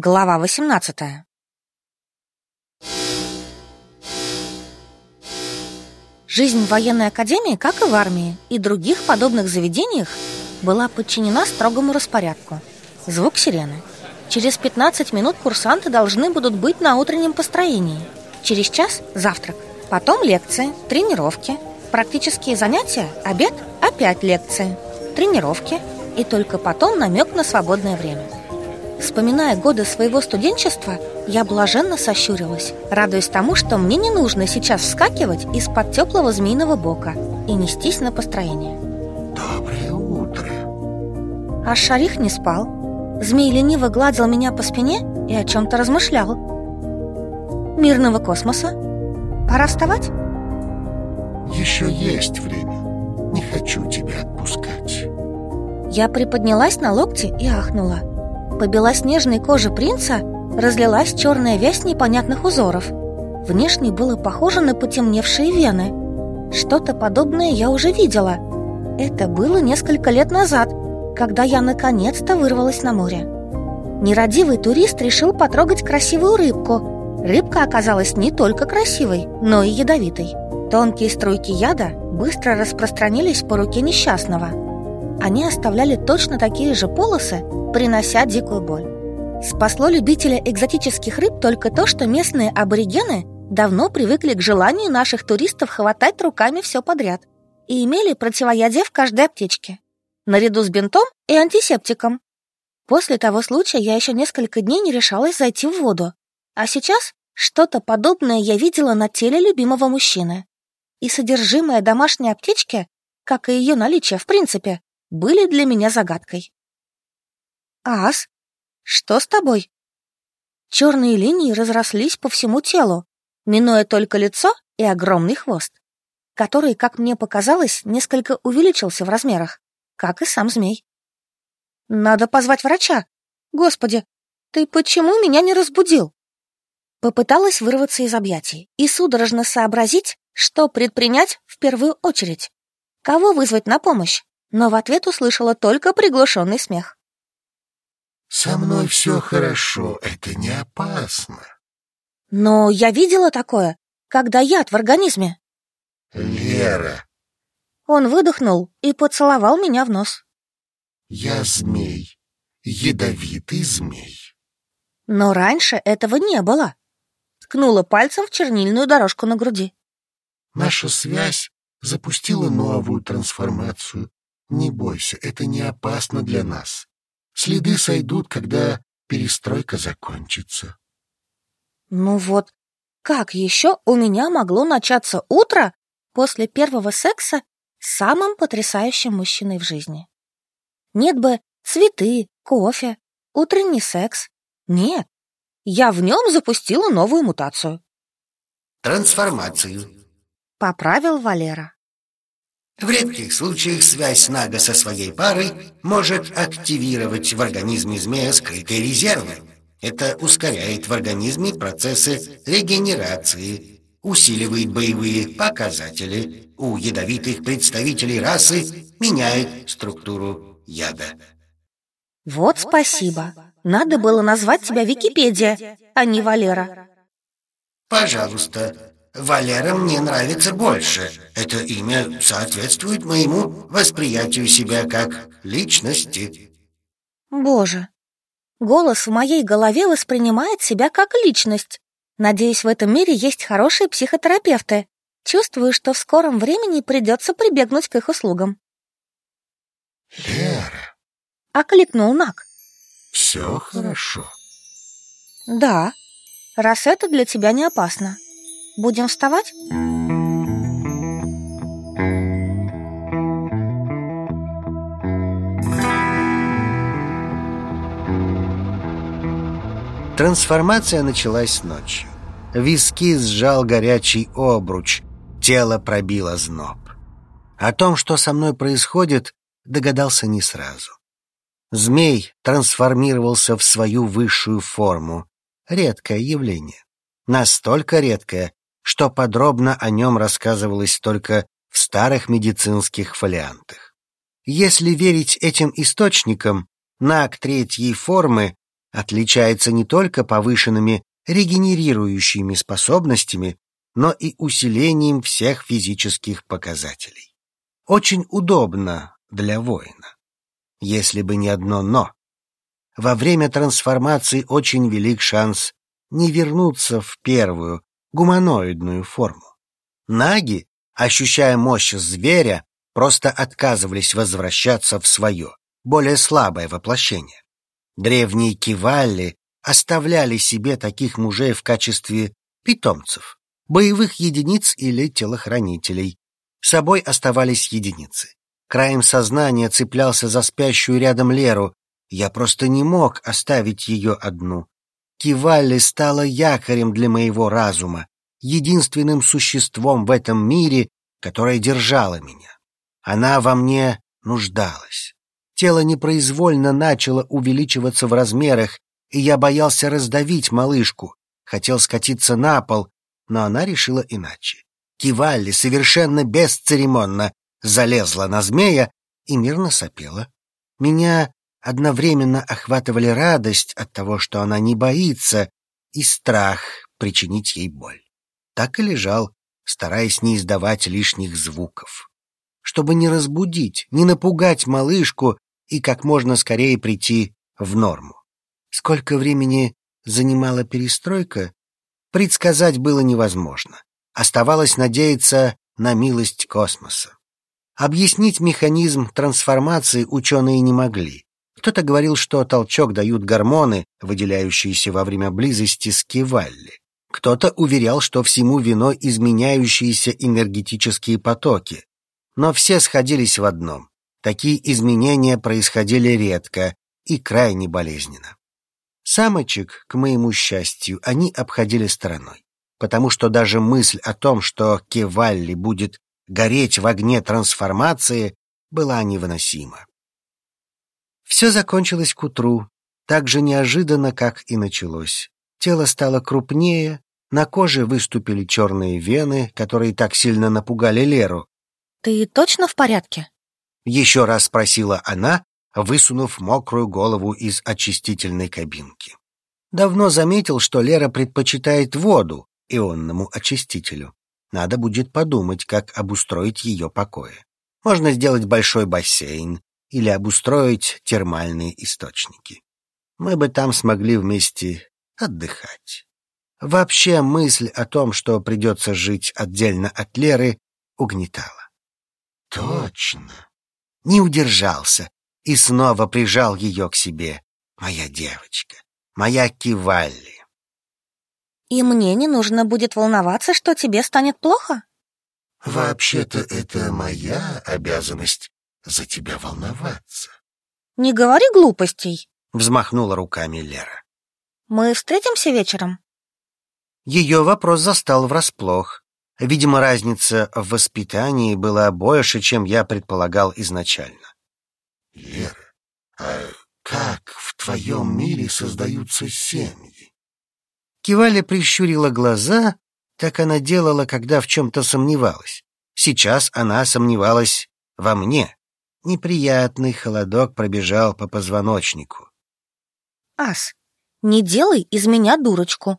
Глава 18 Жизнь в военной академии, как и в армии и других подобных заведениях, была подчинена строгому распорядку. Звук сирены. Через 15 минут курсанты должны будут быть на утреннем построении. Через час – завтрак. Потом лекции, тренировки, практические занятия, обед, опять лекции, тренировки и только потом намек на свободное время – Вспоминая годы своего студенчества, я блаженно сощурилась, радуясь тому, что мне не нужно сейчас вскакивать из-под теплого змеиного бока и нестись на построение. Доброе утро. А Шарих не спал. Змей лениво гладил меня по спине и о чем-то размышлял. Мирного космоса? Пора вставать? Еще есть время. Не хочу тебя отпускать. Я приподнялась на локте и ахнула. По белоснежной коже принца разлилась черная вязь непонятных узоров. Внешне было похоже на потемневшие вены. Что-то подобное я уже видела. Это было несколько лет назад, когда я наконец-то вырвалась на море. Нерадивый турист решил потрогать красивую рыбку. Рыбка оказалась не только красивой, но и ядовитой. Тонкие струйки яда быстро распространились по руке несчастного. Они оставляли точно такие же полосы, принося дикую боль. Спасло любителя экзотических рыб только то, что местные аборигены давно привыкли к желанию наших туристов хватать руками все подряд и имели противоядие в каждой аптечке, наряду с бинтом и антисептиком. После того случая я еще несколько дней не решалась зайти в воду, а сейчас что-то подобное я видела на теле любимого мужчины. И содержимое домашней аптечки, как и ее наличие в принципе, были для меня загадкой. «Ас, что с тобой?» Черные линии разрослись по всему телу, минуя только лицо и огромный хвост, который, как мне показалось, несколько увеличился в размерах, как и сам змей. «Надо позвать врача! Господи, ты почему меня не разбудил?» Попыталась вырваться из объятий и судорожно сообразить, что предпринять в первую очередь. Кого вызвать на помощь? Но в ответ услышала только приглушенный смех. Со мной все хорошо, это не опасно. Но я видела такое, когда яд в организме. Лера. Он выдохнул и поцеловал меня в нос. Я змей, ядовитый змей. Но раньше этого не было. Ткнула пальцем в чернильную дорожку на груди. Наша связь запустила новую трансформацию. Не бойся, это не опасно для нас. Следы сойдут, когда перестройка закончится. Ну вот, как еще у меня могло начаться утро после первого секса с самым потрясающим мужчиной в жизни? Нет бы цветы, кофе, утренний секс. Нет, я в нем запустила новую мутацию. Трансформацию. Поправил Валера. В редких случаях связь Нага со своей парой может активировать в организме змея скрытые резервы. Это ускоряет в организме процессы регенерации, усиливает боевые показатели. У ядовитых представителей расы меняет структуру яда. Вот спасибо. Надо было назвать тебя Википедия, а не Валера. Пожалуйста, Валера мне нравится больше. Это имя соответствует моему восприятию себя как личности. Боже, голос в моей голове воспринимает себя как личность. Надеюсь, в этом мире есть хорошие психотерапевты. Чувствую, что в скором времени придется прибегнуть к их услугам. Лера. Окликнул Нак. Все хорошо. Да, раз это для тебя не опасно. Будем вставать? Трансформация началась ночью. Виски сжал горячий обруч, тело пробило зноб. О том, что со мной происходит, догадался не сразу. Змей трансформировался в свою высшую форму. Редкое явление. Настолько редкое, что подробно о нем рассказывалось только в старых медицинских фолиантах. Если верить этим источникам, наг третьей формы отличается не только повышенными регенерирующими способностями, но и усилением всех физических показателей. Очень удобно для воина. Если бы не одно «но». Во время трансформации очень велик шанс не вернуться в первую, гуманоидную форму. Наги, ощущая мощь зверя, просто отказывались возвращаться в свое, более слабое воплощение. Древние кивалли оставляли себе таких мужей в качестве питомцев, боевых единиц или телохранителей. С собой оставались единицы. Краем сознания цеплялся за спящую рядом Леру. Я просто не мог оставить ее одну. Кивалли стала якорем для моего разума, единственным существом в этом мире, которое держало меня. Она во мне нуждалась. Тело непроизвольно начало увеличиваться в размерах, и я боялся раздавить малышку, хотел скатиться на пол, но она решила иначе. Кивалли совершенно бесцеремонно залезла на змея и мирно сопела. Меня одновременно охватывали радость от того, что она не боится, и страх причинить ей боль. Так и лежал, стараясь не издавать лишних звуков. Чтобы не разбудить, не напугать малышку и как можно скорее прийти в норму. Сколько времени занимала перестройка, предсказать было невозможно. Оставалось надеяться на милость космоса. Объяснить механизм трансформации ученые не могли. Кто-то говорил, что толчок дают гормоны, выделяющиеся во время близости с Кивалли. Кто-то уверял, что всему виной изменяющиеся энергетические потоки. Но все сходились в одном. Такие изменения происходили редко и крайне болезненно. Самочек, к моему счастью, они обходили стороной, потому что даже мысль о том, что Кевалли будет гореть в огне трансформации, была невыносима. Все закончилось к утру, так же неожиданно, как и началось. Тело стало крупнее, на коже выступили черные вены, которые так сильно напугали Леру. «Ты точно в порядке?» Еще раз спросила она, высунув мокрую голову из очистительной кабинки. Давно заметил, что Лера предпочитает воду ионному очистителю. Надо будет подумать, как обустроить ее покои. Можно сделать большой бассейн, или обустроить термальные источники. Мы бы там смогли вместе отдыхать. Вообще мысль о том, что придется жить отдельно от Леры, угнетала. Точно. Не удержался и снова прижал ее к себе. Моя девочка, моя Кивалли. И мне не нужно будет волноваться, что тебе станет плохо? Вообще-то это моя обязанность за тебя волноваться. Не говори глупостей, взмахнула руками Лера. Мы встретимся вечером? Ее вопрос застал врасплох. Видимо, разница в воспитании была больше, чем я предполагал изначально. Лера, а как в твоем мире создаются семьи? Киваля прищурила глаза, так она делала, когда в чем-то сомневалась. Сейчас она сомневалась во мне. Неприятный холодок пробежал по позвоночнику. Ас, не делай из меня дурочку.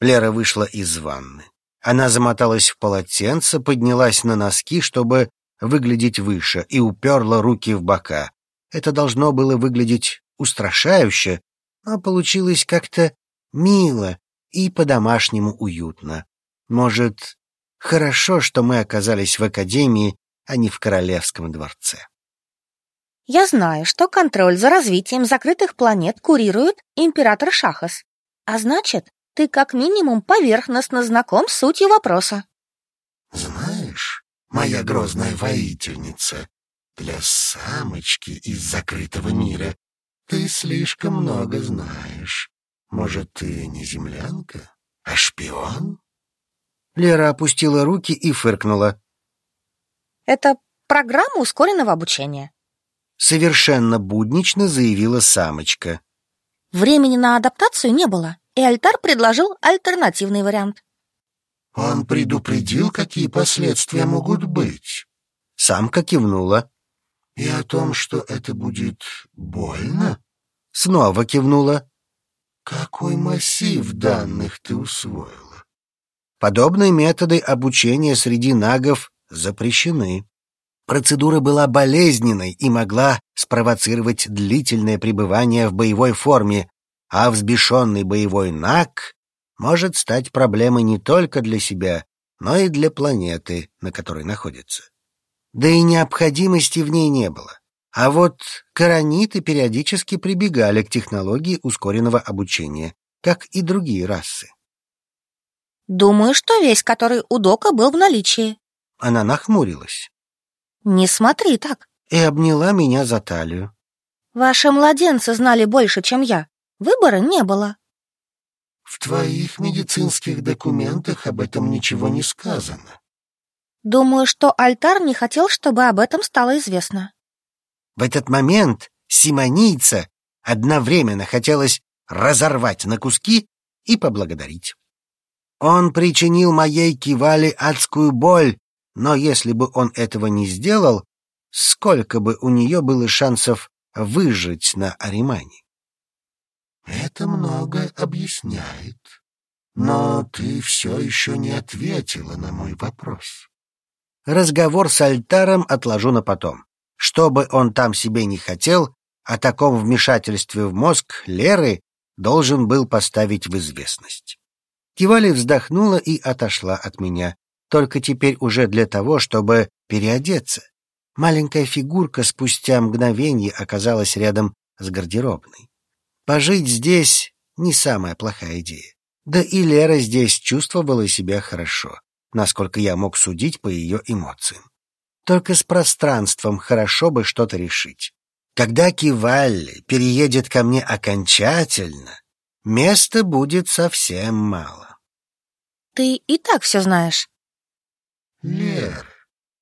Лера вышла из ванны. Она замоталась в полотенце, поднялась на носки, чтобы выглядеть выше, и уперла руки в бока. Это должно было выглядеть устрашающе, но получилось как-то мило и по-домашнему уютно. Может, хорошо, что мы оказались в академии а не в королевском дворце. Я знаю, что контроль за развитием закрытых планет курирует император Шахас. А значит, ты как минимум поверхностно знаком с сутью вопроса. Знаешь, моя грозная воительница, для самочки из закрытого мира ты слишком много знаешь. Может, ты не землянка, а шпион? Лера опустила руки и фыркнула. Это программа ускоренного обучения. Совершенно буднично заявила самочка. Времени на адаптацию не было, и Альтар предложил альтернативный вариант. Он предупредил, какие последствия могут быть. Самка кивнула. И о том, что это будет больно? снова кивнула. Какой массив данных ты усвоила? Подобные методы обучения среди нагов запрещены. Процедура была болезненной и могла спровоцировать длительное пребывание в боевой форме, а взбешенный боевой наг может стать проблемой не только для себя, но и для планеты, на которой находится. Да и необходимости в ней не было. А вот корониты периодически прибегали к технологии ускоренного обучения, как и другие расы. Думаю, что весь, который у Дока был в наличии. Она нахмурилась. Не смотри так. И обняла меня за талию. Ваши младенцы знали больше, чем я. Выбора не было. В твоих медицинских документах об этом ничего не сказано. Думаю, что альтар не хотел, чтобы об этом стало известно. В этот момент симонийца одновременно хотелось разорвать на куски и поблагодарить. Он причинил моей кивали адскую боль, но если бы он этого не сделал, сколько бы у нее было шансов выжить на Аримане? Это многое объясняет. Но ты все еще не ответила на мой вопрос. Разговор с Альтаром отложу на потом. Что бы он там себе не хотел, о таком вмешательстве в мозг Леры должен был поставить в известность. Кивали вздохнула и отошла от меня, только теперь уже для того, чтобы переодеться. Маленькая фигурка спустя мгновение оказалась рядом с гардеробной. Пожить здесь не самая плохая идея. Да и Лера здесь чувствовала себя хорошо, насколько я мог судить по ее эмоциям. Только с пространством хорошо бы что-то решить. Когда Кивалли переедет ко мне окончательно, места будет совсем мало. Ты и так все знаешь. Лер,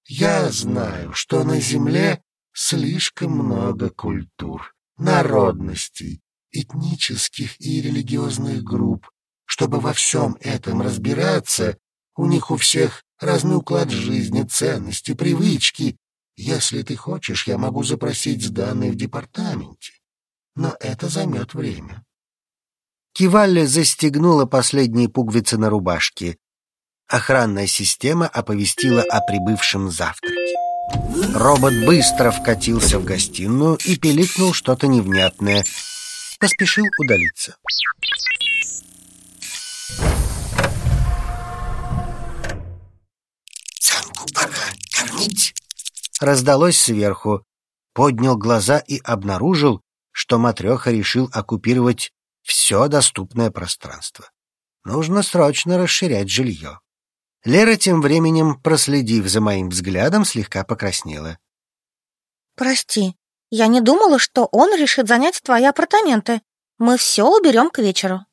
я знаю, что на Земле слишком много культур, народностей, этнических и религиозных групп. Чтобы во всем этом разбираться, у них у всех разный уклад жизни, ценности, привычки. Если ты хочешь, я могу запросить данные в департаменте. Но это займет время. Кивалли застегнула последние пуговицы на рубашке. Охранная система оповестила о прибывшем завтраке. Робот быстро вкатился в гостиную и пиликнул что-то невнятное. Поспешил удалиться. «Самку пора кормить!» Раздалось сверху. Поднял глаза и обнаружил, что матреха решил оккупировать все доступное пространство. Нужно срочно расширять жилье. Лера тем временем, проследив за моим взглядом, слегка покраснела. Прости, я не думала, что он решит занять твои апартаменты. Мы все уберем к вечеру.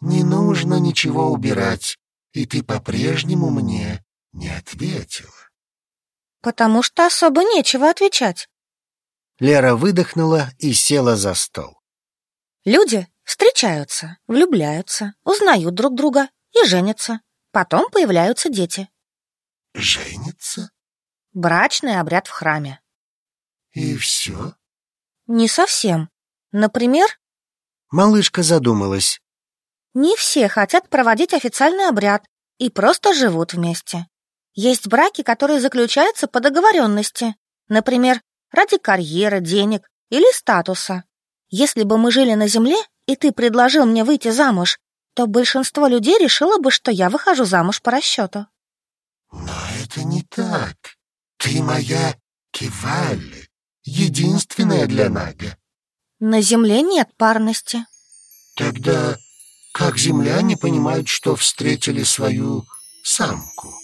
Не нужно ничего убирать, и ты по-прежнему мне не ответила. Потому что особо нечего отвечать. Лера выдохнула и села за стол. Люди встречаются, влюбляются, узнают друг друга и женятся. Потом появляются дети. Женится? Брачный обряд в храме. И все? Не совсем. Например, Малышка задумалась. не все хотят проводить официальный обряд и просто живут вместе. Есть браки, которые заключаются по договоренности. Например, ради карьеры, денег или статуса. Если бы мы жили на земле, и ты предложил мне выйти замуж, то большинство людей решило бы, что я выхожу замуж по расчету. Но это не так. Ты моя Кивалли, единственная для Нага. На земле нет парности. Тогда как земляне понимают, что встретили свою самку?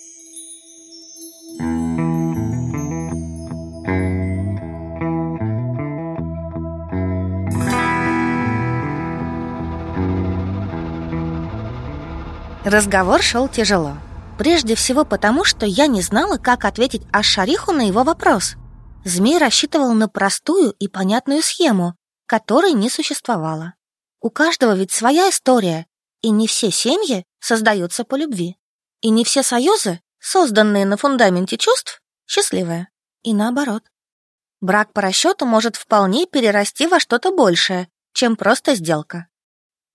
Разговор шел тяжело. Прежде всего потому, что я не знала, как ответить Ашариху на его вопрос. Змей рассчитывал на простую и понятную схему, которой не существовало. У каждого ведь своя история, и не все семьи создаются по любви. И не все союзы, созданные на фундаменте чувств, счастливые. И наоборот. Брак по расчету может вполне перерасти во что-то большее, чем просто сделка.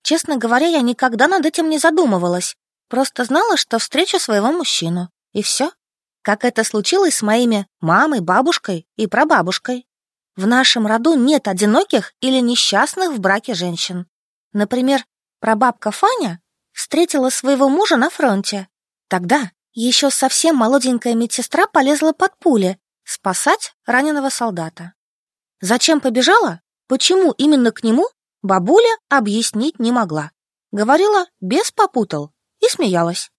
Честно говоря, я никогда над этим не задумывалась. Просто знала, что встречу своего мужчину. И все. Как это случилось с моими мамой, бабушкой и прабабушкой. В нашем роду нет одиноких или несчастных в браке женщин. Например, прабабка Фаня встретила своего мужа на фронте. Тогда еще совсем молоденькая медсестра полезла под пули спасать раненого солдата. Зачем побежала? Почему именно к нему? Бабуля объяснить не могла. Говорила, без попутал, и смеялась.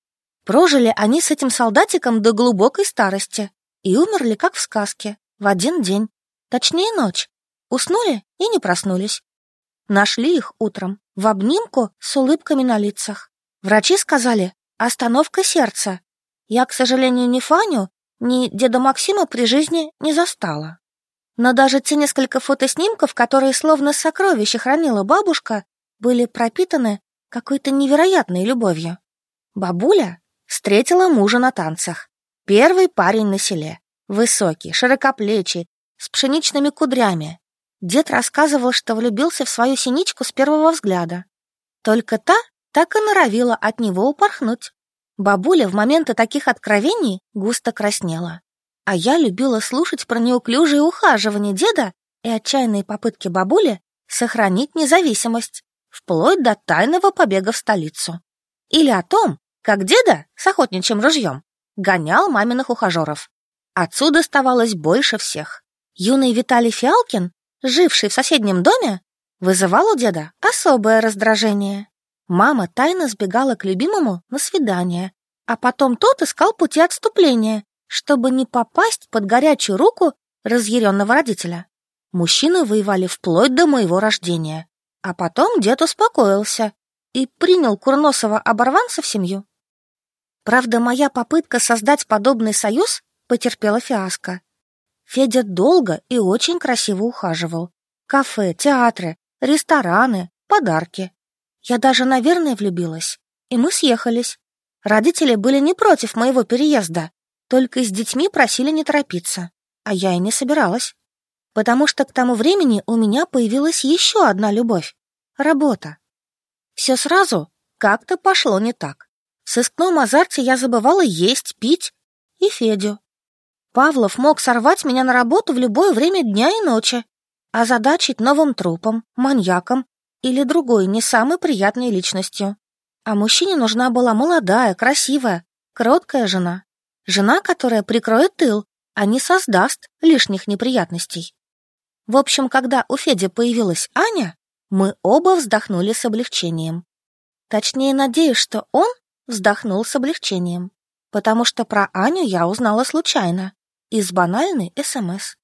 Прожили они с этим солдатиком до глубокой старости и умерли, как в сказке, в один день. Точнее, ночь. Уснули и не проснулись. Нашли их утром, в обнимку с улыбками на лицах. Врачи сказали «остановка сердца». Я, к сожалению, ни Фаню, ни деда Максима при жизни не застала. Но даже те несколько фотоснимков, которые словно сокровища хранила бабушка, были пропитаны какой-то невероятной любовью. Бабуля встретила мужа на танцах. Первый парень на селе. Высокий, широкоплечий, с пшеничными кудрями. Дед рассказывал, что влюбился в свою синичку с первого взгляда. Только та так и норовила от него упорхнуть. Бабуля в моменты таких откровений густо краснела. А я любила слушать про неуклюжие ухаживания деда и отчаянные попытки бабули сохранить независимость, вплоть до тайного побега в столицу. Или о том, как деда с охотничьим ружьем гонял маминых ухажеров. Отцу доставалось больше всех. Юный Виталий Фиалкин, живший в соседнем доме, вызывал у деда особое раздражение. Мама тайно сбегала к любимому на свидание, а потом тот искал пути отступления, чтобы не попасть под горячую руку разъяренного родителя. Мужчины воевали вплоть до моего рождения, а потом дед успокоился и принял курносого оборванца в семью. Правда, моя попытка создать подобный союз потерпела фиаско. Федя долго и очень красиво ухаживал. Кафе, театры, рестораны, подарки. Я даже, наверное, влюбилась. И мы съехались. Родители были не против моего переезда, только с детьми просили не торопиться. А я и не собиралась. Потому что к тому времени у меня появилась еще одна любовь — работа. Все сразу как-то пошло не так. В сыскном азарте я забывала есть, пить и Федю. Павлов мог сорвать меня на работу в любое время дня и ночи, озадачить новым трупом, маньяком или другой, не самой приятной личностью. А мужчине нужна была молодая, красивая, кроткая жена. Жена, которая прикроет тыл, а не создаст лишних неприятностей. В общем, когда у Феди появилась Аня, мы оба вздохнули с облегчением. Точнее, надеюсь, что он вздохнул с облегчением, потому что про Аню я узнала случайно, из банальной СМС.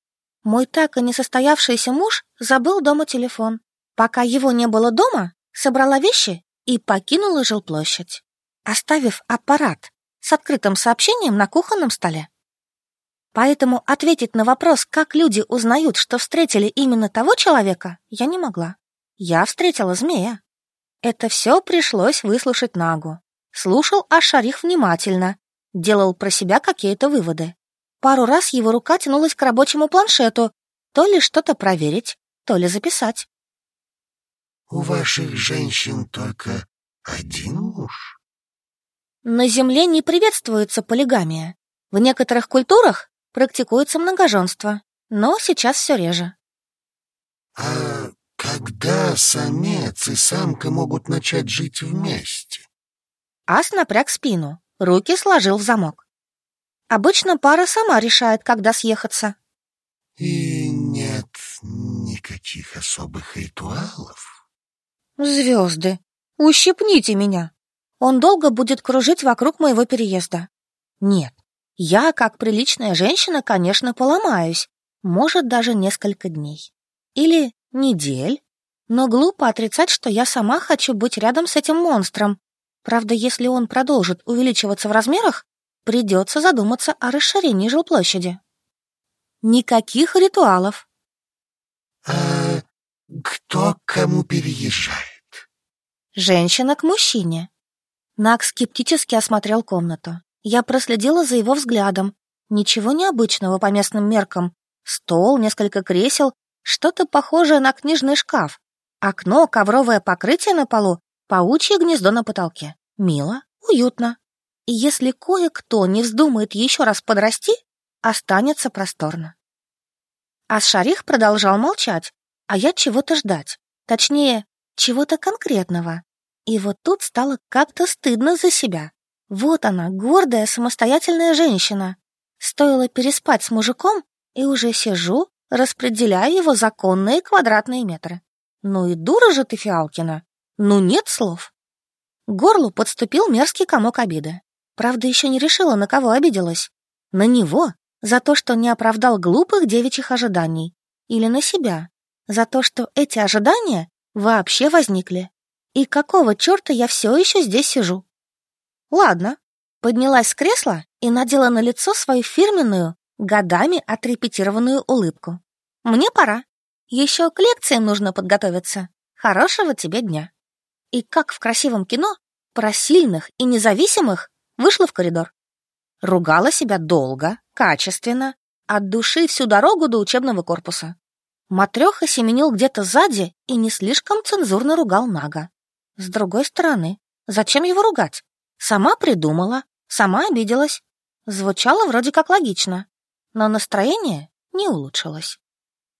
Мой так и не состоявшийся муж забыл дома телефон. Пока его не было дома, собрала вещи и покинула жилплощадь, оставив аппарат с открытым сообщением на кухонном столе. Поэтому ответить на вопрос, как люди узнают, что встретили именно того человека, я не могла. Я встретила змея. Это все пришлось выслушать Нагу. Слушал Ашарих внимательно, делал про себя какие-то выводы. Пару раз его рука тянулась к рабочему планшету, то ли что-то проверить, то ли записать. «У ваших женщин только один муж?» На Земле не приветствуется полигамия. В некоторых культурах практикуется многоженство, но сейчас все реже. «А когда самец и самка могут начать жить вместе?» Ас напряг спину, руки сложил в замок. Обычно пара сама решает, когда съехаться. И нет никаких особых ритуалов? Звезды, ущипните меня. Он долго будет кружить вокруг моего переезда. Нет, я, как приличная женщина, конечно, поломаюсь. Может, даже несколько дней. Или недель. Но глупо отрицать, что я сама хочу быть рядом с этим монстром. Правда, если он продолжит увеличиваться в размерах, Придется задуматься о расширении жилплощади. Никаких ритуалов. А кто кому переезжает? Женщина к мужчине. Нак скептически осмотрел комнату. Я проследила за его взглядом. Ничего необычного по местным меркам. Стол, несколько кресел, что-то похожее на книжный шкаф. Окно, ковровое покрытие на полу, паучье гнездо на потолке. Мило, уютно. И если кое-кто не вздумает еще раз подрасти, останется просторно. А Шарих продолжал молчать, а я чего-то ждать. Точнее, чего-то конкретного. И вот тут стало как-то стыдно за себя. Вот она, гордая, самостоятельная женщина. Стоило переспать с мужиком, и уже сижу, распределяя его законные квадратные метры. Ну и дура же ты, Фиалкина. Ну нет слов. Горлу подступил мерзкий комок обиды. Правда, еще не решила, на кого обиделась. На него, за то, что не оправдал глупых девичьих ожиданий. Или на себя, за то, что эти ожидания вообще возникли. И какого черта я все еще здесь сижу? Ладно, поднялась с кресла и надела на лицо свою фирменную, годами отрепетированную улыбку. Мне пора. Еще к лекциям нужно подготовиться. Хорошего тебе дня. И как в красивом кино, про сильных и независимых вышла в коридор. Ругала себя долго, качественно, от души всю дорогу до учебного корпуса. Матреха семенил где-то сзади и не слишком цензурно ругал Нага. С другой стороны, зачем его ругать? Сама придумала, сама обиделась. Звучало вроде как логично, но настроение не улучшилось.